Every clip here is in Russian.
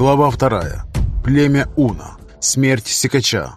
Глава вторая. Племя Уна. Смерть Секача.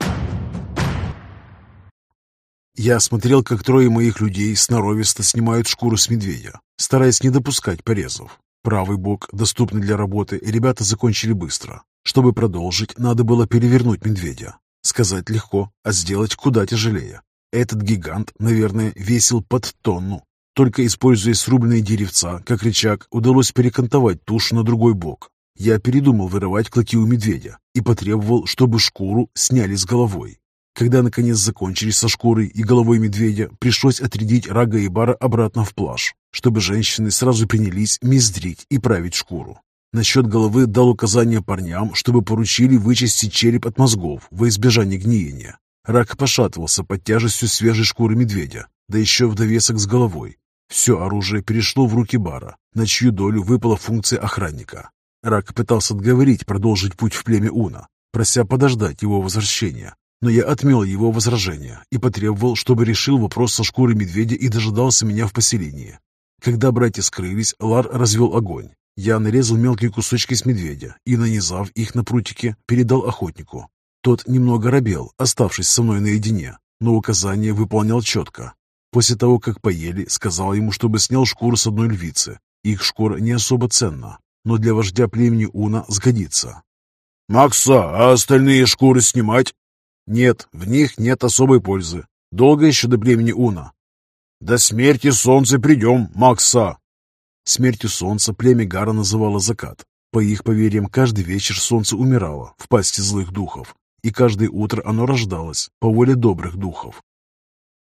Я смотрел, как трое моих людей сноровисто снимают шкуру с медведя, стараясь не допускать порезов. Правый бок, доступный для работы, ребята закончили быстро. Чтобы продолжить, надо было перевернуть медведя. Сказать легко, а сделать куда тяжелее. Этот гигант, наверное, весил под тонну. Только используя срубленные деревца, как рычаг, удалось перекантовать тушу на другой бок. Я передумал вырывать клыки у медведя и потребовал, чтобы шкуру сняли с головой. Когда, наконец, закончились со шкурой и головой медведя, пришлось отрядить Рага и Бара обратно в плаж, чтобы женщины сразу принялись мездрить и править шкуру. Насчет головы дал указание парням, чтобы поручили вычистить череп от мозгов во избежание гниения. Рак пошатывался под тяжестью свежей шкуры медведя, да еще в довесок с головой. Все оружие перешло в руки Бара, на чью долю выпала функция охранника. Рак пытался отговорить продолжить путь в племя Уна, прося подождать его возвращения, но я отмел его возражения и потребовал, чтобы решил вопрос со шкурой медведя и дожидался меня в поселении. Когда братья скрылись, Лар развел огонь. Я нарезал мелкие кусочки с медведя и, нанизав их на прутики, передал охотнику. Тот немного робел, оставшись со мной наедине, но указания выполнял четко. После того, как поели, сказал ему, чтобы снял шкуру с одной львицы. Их шкура не особо ценна, но для вождя племени Уна сгодится. «Макса, а остальные шкуры снимать?» Нет, в них нет особой пользы. Долго еще до племени Уна. До смерти солнца придем, Макса. Смертью солнца племя Гара называло закат. По их поверьям, каждый вечер солнце умирало в пасти злых духов, и каждое утро оно рождалось по воле добрых духов.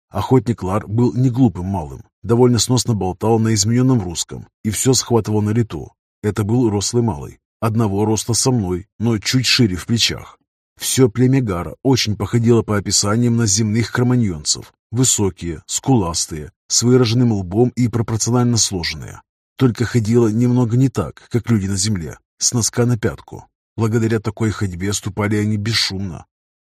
Охотник Лар был не глупым малым, довольно сносно болтал на измененном русском и все схватывал на лету. Это был рослый малый, одного роста со мной, но чуть шире в плечах. Все племя Гара очень походило по описаниям на земных кроманьонцев. Высокие, скуластые, с выраженным лбом и пропорционально сложенные. Только ходило немного не так, как люди на земле, с носка на пятку. Благодаря такой ходьбе ступали они бесшумно.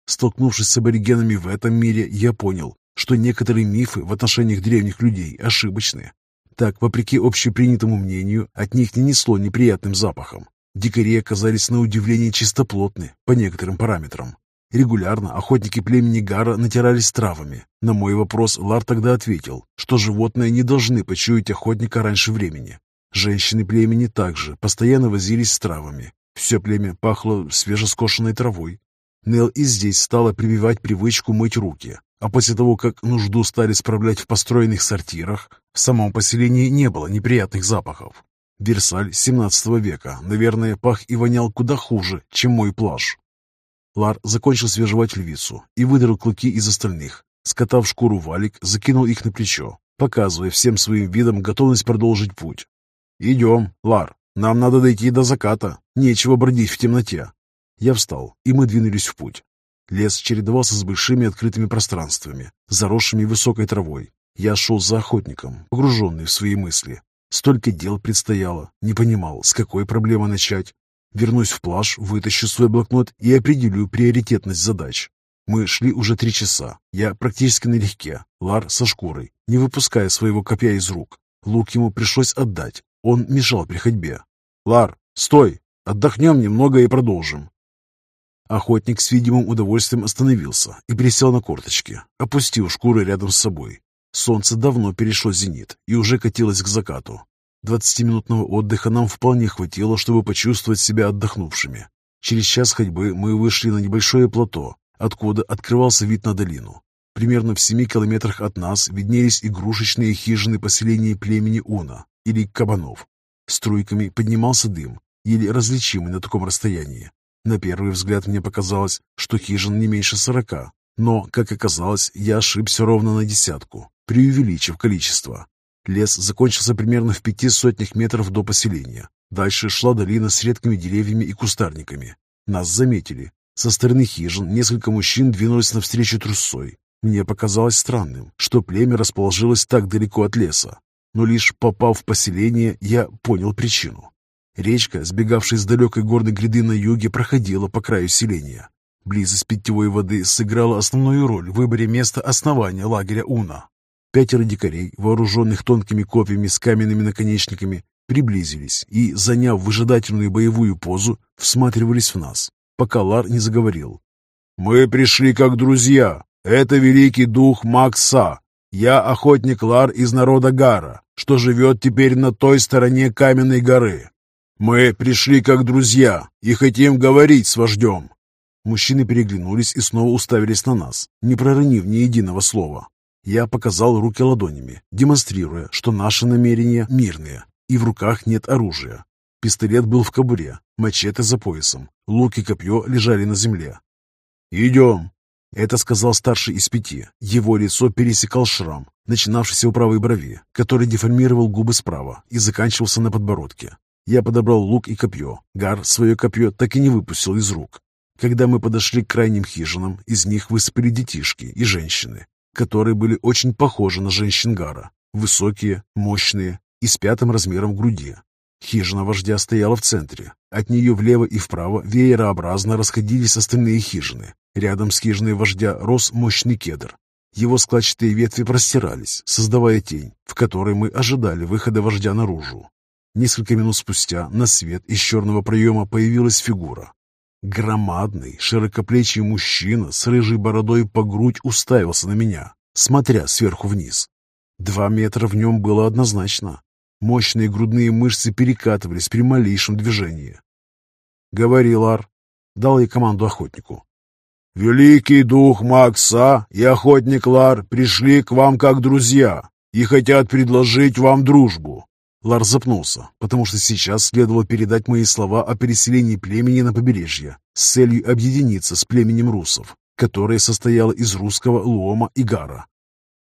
Столкнувшись с аборигенами в этом мире, я понял, что некоторые мифы в отношениях древних людей ошибочны. Так, вопреки общепринятому мнению, от них не несло неприятным запахом. Дикари оказались на удивление чистоплотны по некоторым параметрам. Регулярно охотники племени Гара натирались травами. На мой вопрос Лар тогда ответил, что животные не должны почуять охотника раньше времени. Женщины племени также постоянно возились с травами. Все племя пахло свежескошенной травой. Нел и здесь стала прививать привычку мыть руки, а после того, как нужду стали справлять в построенных сортирах, в самом поселении не было неприятных запахов. Версаль 17 века, наверное, пах и вонял куда хуже, чем мой плаж. Лар закончил свежевать львицу и выдрал клыки из остальных. Скотав шкуру валик, закинул их на плечо, показывая всем своим видом готовность продолжить путь. «Идем, Лар, нам надо дойти до заката, нечего бродить в темноте». Я встал, и мы двинулись в путь. Лес чередовался с большими открытыми пространствами, заросшими высокой травой. Я шел за охотником, погруженный в свои мысли, Столько дел предстояло, не понимал, с какой проблемы начать. Вернусь в плаж, вытащу свой блокнот и определю приоритетность задач. Мы шли уже три часа. Я практически налегке, Лар со шкурой, не выпуская своего копья из рук. Лук ему пришлось отдать, он мешал при ходьбе. «Лар, стой! Отдохнем немного и продолжим». Охотник с видимым удовольствием остановился и присел на корточки, опустив шкуры рядом с собой. Солнце давно перешло зенит и уже катилось к закату. Двадцатиминутного отдыха нам вполне хватило, чтобы почувствовать себя отдохнувшими. Через час ходьбы мы вышли на небольшое плато, откуда открывался вид на долину. Примерно в семи километрах от нас виднелись игрушечные хижины поселения племени Уна, или кабанов. Струйками поднимался дым, еле различимый на таком расстоянии. На первый взгляд мне показалось, что хижин не меньше сорока, но, как оказалось, я ошибся ровно на десятку преувеличив количество. Лес закончился примерно в пяти сотнях метров до поселения. Дальше шла долина с редкими деревьями и кустарниками. Нас заметили. Со стороны хижин несколько мужчин двинулись навстречу трусой. Мне показалось странным, что племя расположилось так далеко от леса. Но лишь попав в поселение, я понял причину. Речка, сбегавшая с далекой горной гряды на юге, проходила по краю селения. Близость питьевой воды сыграла основную роль в выборе места основания лагеря Уна. Пятеро дикарей, вооруженных тонкими копьями с каменными наконечниками, приблизились и, заняв выжидательную боевую позу, всматривались в нас, пока Лар не заговорил. «Мы пришли как друзья. Это великий дух Макса. Я охотник Лар из народа Гара, что живет теперь на той стороне каменной горы. Мы пришли как друзья и хотим говорить с вождем». Мужчины переглянулись и снова уставились на нас, не проронив ни единого слова. Я показал руки ладонями, демонстрируя, что наши намерения мирные, и в руках нет оружия. Пистолет был в кобуре, мачете за поясом, лук и копье лежали на земле. «Идем!» Это сказал старший из пяти. Его лицо пересекал шрам, начинавшийся у правой брови, который деформировал губы справа и заканчивался на подбородке. Я подобрал лук и копье. Гар свое копье так и не выпустил из рук. Когда мы подошли к крайним хижинам, из них высыпали детишки и женщины, которые были очень похожи на женщин Гара. Высокие, мощные и с пятым размером груди. Хижина вождя стояла в центре. От нее влево и вправо веерообразно расходились остальные хижины. Рядом с хижиной вождя рос мощный кедр. Его складчатые ветви простирались, создавая тень, в которой мы ожидали выхода вождя наружу. Несколько минут спустя на свет из черного проема появилась фигура. Громадный, широкоплечий мужчина с рыжей бородой по грудь уставился на меня, смотря сверху вниз. Два метра в нем было однозначно. Мощные грудные мышцы перекатывались при малейшем движении. «Говори, Лар!» — дал я команду охотнику. «Великий дух Макса и охотник Лар пришли к вам как друзья и хотят предложить вам дружбу». Лар запнулся, потому что сейчас следовало передать мои слова о переселении племени на побережье с целью объединиться с племенем русов, которое состояло из русского Луома и Гара.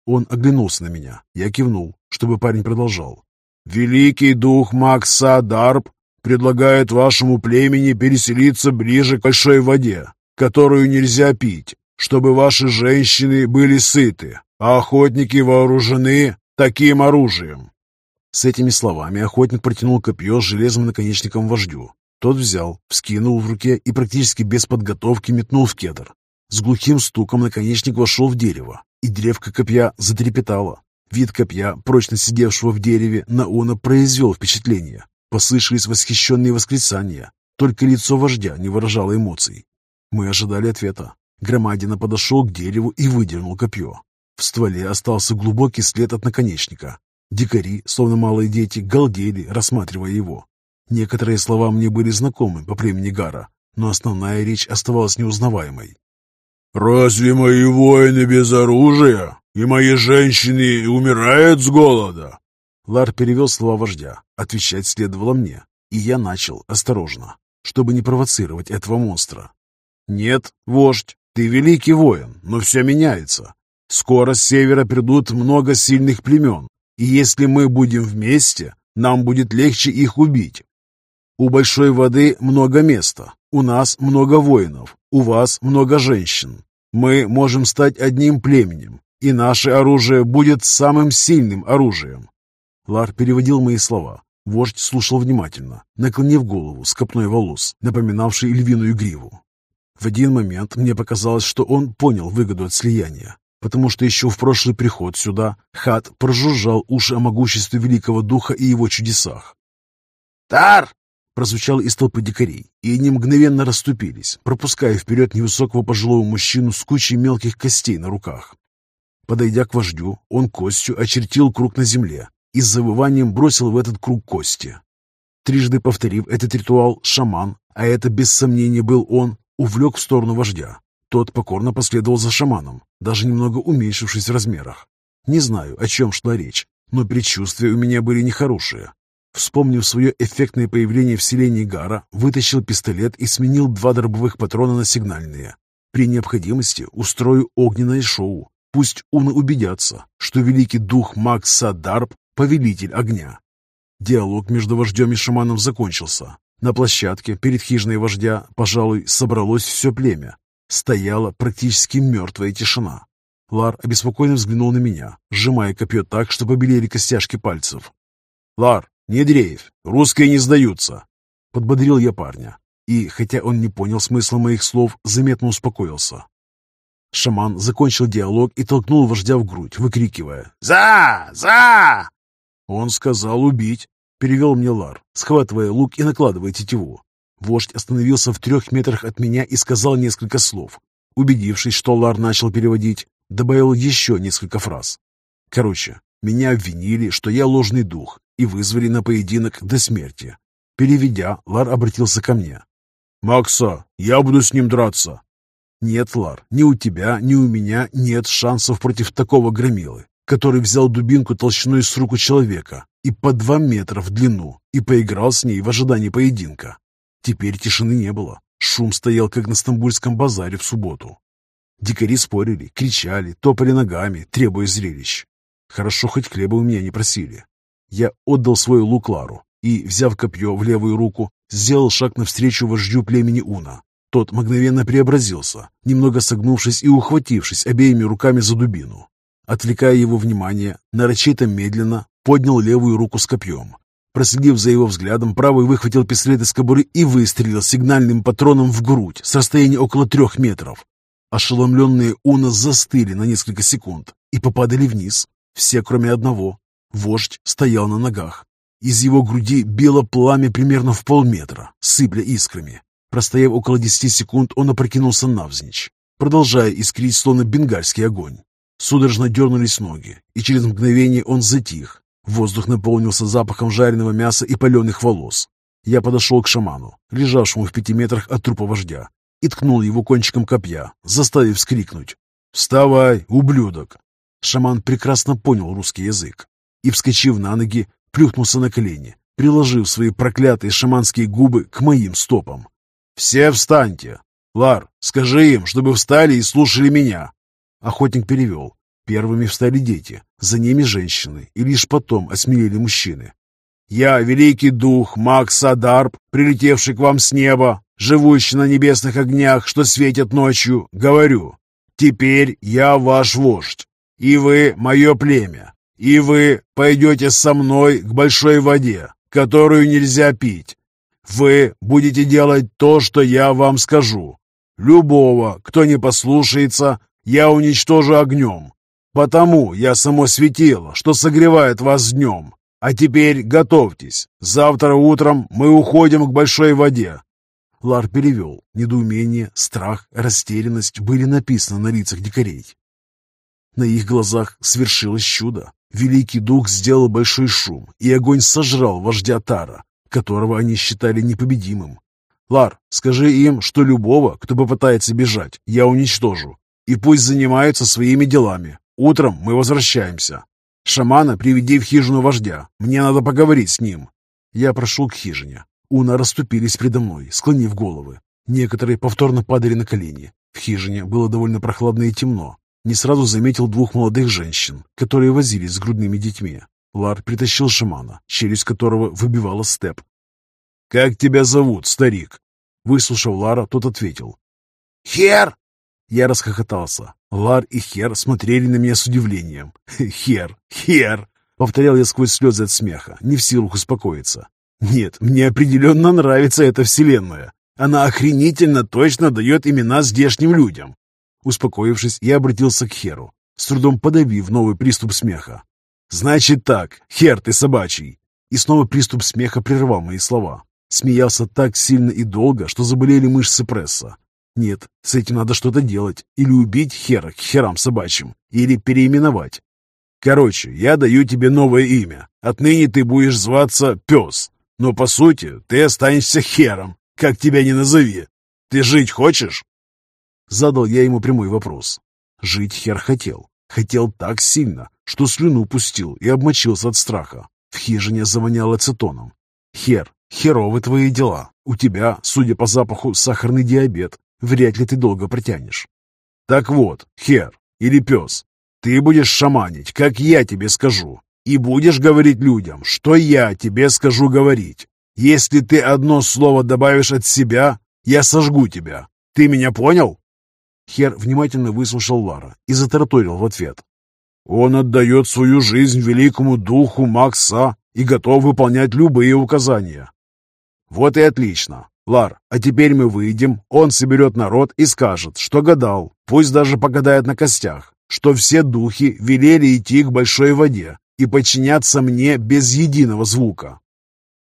Он оглянулся на меня. Я кивнул, чтобы парень продолжал. «Великий дух Макса Дарб предлагает вашему племени переселиться ближе к большой воде, которую нельзя пить, чтобы ваши женщины были сыты, а охотники вооружены таким оружием». С этими словами охотник протянул копье с железным наконечником вождю. Тот взял, вскинул в руке и практически без подготовки метнул в кедр. С глухим стуком наконечник вошел в дерево, и древко копья затрепетало. Вид копья, прочно сидевшего в дереве, на Она произвел впечатление. Послышались восхищенные восклицания. Только лицо вождя не выражало эмоций. Мы ожидали ответа. Громадина подошел к дереву и выдернул копье. В стволе остался глубокий след от наконечника. Дикари, словно малые дети, галдели, рассматривая его. Некоторые слова мне были знакомы по племени Гара, но основная речь оставалась неузнаваемой. «Разве мои воины без оружия? И мои женщины умирают с голода?» Лар перевел слова вождя. Отвечать следовало мне, и я начал осторожно, чтобы не провоцировать этого монстра. «Нет, вождь, ты великий воин, но все меняется. Скоро с севера придут много сильных племен, и если мы будем вместе, нам будет легче их убить. У большой воды много места, у нас много воинов, у вас много женщин. Мы можем стать одним племенем, и наше оружие будет самым сильным оружием. Лар переводил мои слова. Вождь слушал внимательно, наклонив голову с копной волос, напоминавшей львиную гриву. В один момент мне показалось, что он понял выгоду от слияния, потому что еще в прошлый приход сюда Хат прожужжал уши о могуществе Великого Духа и его чудесах. «Тар!» прозвучало из толпы дикарей, и они мгновенно расступились, пропуская вперед невысокого пожилого мужчину с кучей мелких костей на руках. Подойдя к вождю, он костью очертил круг на земле и с завыванием бросил в этот круг кости. Трижды повторив этот ритуал, шаман, а это без сомнения был он, увлек в сторону вождя. Тот покорно последовал за шаманом, даже немного уменьшившись в размерах. Не знаю, о чем шла речь, но предчувствия у меня были нехорошие. Вспомнив свое эффектное появление в селении Гара, вытащил пистолет и сменил два дробовых патрона на сигнальные. При необходимости устрою огненное шоу. Пусть уны убедятся, что великий дух Макс Садарб — повелитель огня. Диалог между вождем и шаманом закончился. На площадке перед хижиной вождя, пожалуй, собралось все племя. Стояла практически мертвая тишина. Лар обеспокоенно взглянул на меня, сжимая копье так, что побелели костяшки пальцев. «Лар, «Не дрейф, русские не сдаются!» Подбодрил я парня, и, хотя он не понял смысла моих слов, заметно успокоился. Шаман закончил диалог и толкнул вождя в грудь, выкрикивая «За! За!» Он сказал убить. перевел мне Лар, схватывая лук и накладывая тетиву. Вождь остановился в трех метрах от меня и сказал несколько слов. Убедившись, что Лар начал переводить, добавил еще несколько фраз. Короче, меня обвинили, что я ложный дух, и вызвали на поединок до смерти. Переведя, Лар обратился ко мне. «Макса, я буду с ним драться». «Нет, Лар, ни у тебя, ни у меня нет шансов против такого громилы, который взял дубинку толщиной с руку человека и по два метра в длину и поиграл с ней в ожидании поединка. Теперь тишины не было. Шум стоял, как на Стамбульском базаре в субботу. Дикари спорили, кричали, топали ногами, требуя зрелищ. Хорошо, хоть хлеба у меня не просили. Я отдал свой лук Лару и, взяв копье в левую руку, сделал шаг навстречу вождю племени Уна. Тот мгновенно преобразился, немного согнувшись и ухватившись обеими руками за дубину. Отвлекая его внимание, нарочито медленно поднял левую руку с копьем. Проследив за его взглядом, правый выхватил пистолет из кобуры и выстрелил сигнальным патроном в грудь с расстояния около трех метров. Ошеломленные Уна застыли на несколько секунд и попадали вниз. Все, кроме одного. Вождь стоял на ногах. Из его груди било пламя примерно в полметра, сыпля искрами. Простояв около десяти секунд, он опрокинулся навзничь, продолжая искрить словно бенгальский огонь. Судорожно дернулись ноги, и через мгновение он затих. Воздух наполнился запахом жареного мяса и паленых волос. Я подошел к шаману, лежавшему в пяти метрах от трупа вождя, и ткнул его кончиком копья, заставив вскрикнуть. «Вставай, ублюдок!» Шаман прекрасно понял русский язык и, вскочив на ноги, плюхнулся на колени, приложив свои проклятые шаманские губы к моим стопам. «Все встаньте! Лар, скажи им, чтобы встали и слушали меня!» Охотник перевел. Первыми встали дети, за ними женщины, и лишь потом осмелели мужчины. «Я, великий дух, маг Садарб, прилетевший к вам с неба, живущий на небесных огнях, что светят ночью, говорю, теперь я ваш вождь, и вы мое племя, и вы пойдете со мной к большой воде, которую нельзя пить. Вы будете делать то, что я вам скажу. Любого, кто не послушается, я уничтожу огнем. Потому я само светило, что согревает вас днем. А теперь готовьтесь. Завтра утром мы уходим к большой воде. Лар перевел. Недоумение, страх, растерянность были написаны на лицах дикарей. На их глазах свершилось чудо. Великий дух сделал большой шум, и огонь сожрал вождя Тара, которого они считали непобедимым. «Лар, скажи им, что любого, кто попытается бежать, я уничтожу, и пусть занимаются своими делами. Утром мы возвращаемся. Шамана приведи в хижину вождя, мне надо поговорить с ним». Я прошел к хижине. Уна расступились предо мной, склонив головы. Некоторые повторно падали на колени. В хижине было довольно прохладно и темно. Не сразу заметил двух молодых женщин, которые возились с грудными детьми. Лар притащил шамана, челюсть которого выбивала степ. «Как тебя зовут, старик?» Выслушав Лара, тот ответил. «Хер!» Я расхохотался. Лар и Хер смотрели на меня с удивлением. «Хер! Хер!» Повторял я сквозь слезы от смеха, не в силах успокоиться. «Нет, мне определенно нравится эта вселенная. Она охренительно точно дает имена здешним людям». Успокоившись, я обратился к Херу, с трудом подавив новый приступ смеха. «Значит так, Хер ты собачий!» И снова приступ смеха прервал мои слова. Смеялся так сильно и долго, что заболели мышцы пресса. Нет, с этим надо что-то делать. Или убить Хера к херам собачьим, или переименовать. Короче, я даю тебе новое имя. Отныне ты будешь зваться Пес. Но по сути, ты останешься Хером, как тебя ни назови. Ты жить хочешь? Задал я ему прямой вопрос. Жить Хер хотел. Хотел так сильно, что слюну пустил и обмочился от страха. В хижине завоняло цетоном. Хер, херовы твои дела. У тебя, судя по запаху, сахарный диабет. Вряд ли ты долго протянешь. Так вот, хер или пес, ты будешь шаманить, как я тебе скажу, и будешь говорить людям, что я тебе скажу говорить. Если ты одно слово добавишь от себя, я сожгу тебя. Ты меня понял?» Хер внимательно выслушал Лара и затараторил в ответ. «Он отдает свою жизнь великому духу Макса и готов выполнять любые указания». «Вот и отлично. Лар, а теперь мы выйдем, он соберет народ и скажет, что гадал, пусть даже погадает на костях, что все духи велели идти к большой воде и подчиняться мне без единого звука.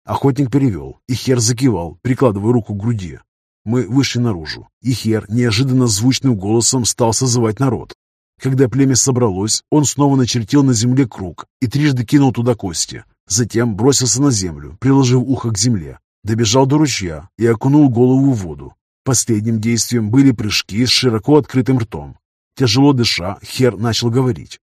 Охотник перевел, и Хер закивал, прикладывая руку к груди. Мы вышли наружу, и Хер неожиданно звучным голосом стал созывать народ. Когда племя собралось, он снова начертил на земле круг и трижды кинул туда кости. Затем бросился на землю, приложив ухо к земле. Добежал до ручья и окунул голову в воду. Последним действием были прыжки с широко открытым ртом. Тяжело дыша, Хер начал говорить.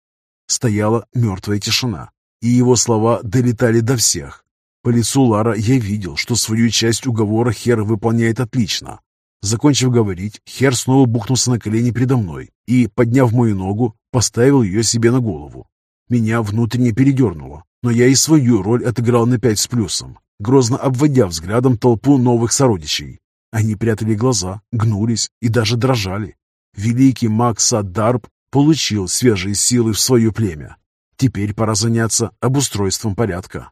Стояла мертвая тишина, и его слова долетали до всех. По лицу Лара я видел, что свою часть уговора Хер выполняет отлично. Закончив говорить, Хер снова бухнулся на колени передо мной и, подняв мою ногу, поставил ее себе на голову. Меня внутренне передернуло, но я и свою роль отыграл на пять с плюсом, грозно обводя взглядом толпу новых сородичей. Они прятали глаза, гнулись и даже дрожали. Великий маг Садарб получил свежие силы в свое племя. Теперь пора заняться обустройством порядка.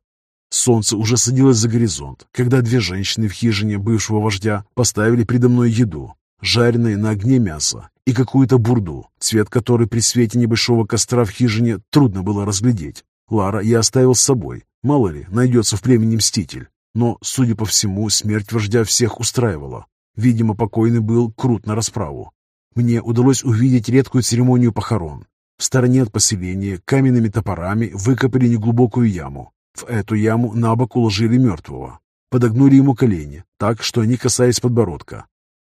Солнце уже садилось за горизонт, когда две женщины в хижине бывшего вождя поставили передо мной еду, жареное на огне мясо и какую-то бурду, цвет которой при свете небольшого костра в хижине трудно было разглядеть. Лара я оставил с собой, мало ли, найдется в племени мститель. Но, судя по всему, смерть вождя всех устраивала. Видимо, покойный был крут на расправу. Мне удалось увидеть редкую церемонию похорон. В стороне от поселения каменными топорами выкопали неглубокую яму, в эту яму на бок уложили мертвого. Подогнули ему колени, так, что они касались подбородка.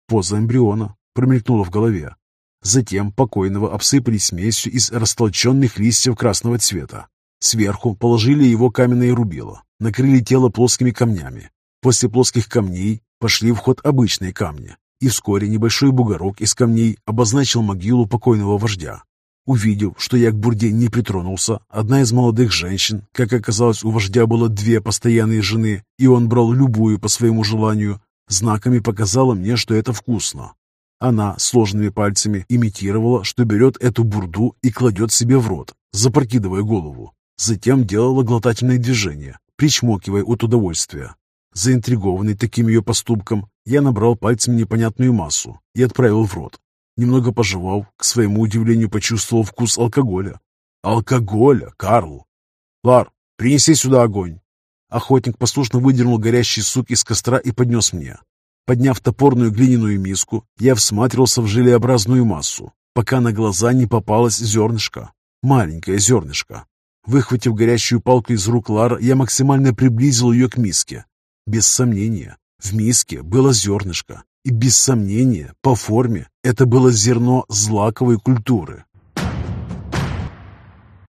Поза эмбриона промелькнула в голове. Затем покойного обсыпали смесью из растолченных листьев красного цвета. Сверху положили его каменное рубило, накрыли тело плоскими камнями. После плоских камней пошли в ход обычные камни, и вскоре небольшой бугорок из камней обозначил могилу покойного вождя. Увидев, что я к бурде не притронулся, одна из молодых женщин, как оказалось, у вождя было две постоянные жены, и он брал любую по своему желанию, знаками показала мне, что это вкусно. Она сложными пальцами имитировала, что берет эту бурду и кладет себе в рот, запрокидывая голову. Затем делала глотательные движения, причмокивая от удовольствия. Заинтригованный таким ее поступком, я набрал пальцем непонятную массу и отправил в рот. Немного пожевал, к своему удивлению почувствовал вкус алкоголя. Алкоголя, Карл! Лар, принеси сюда огонь. Охотник послушно выдернул горящий сук из костра и поднес мне. Подняв топорную глиняную миску, я всматривался в желеобразную массу, пока на глаза не попалось зернышко. Маленькое зернышко. Выхватив горящую палку из рук Лара, я максимально приблизил ее к миске. Без сомнения, в миске было зернышко, и без сомнения, по форме, это было зерно злаковой культуры,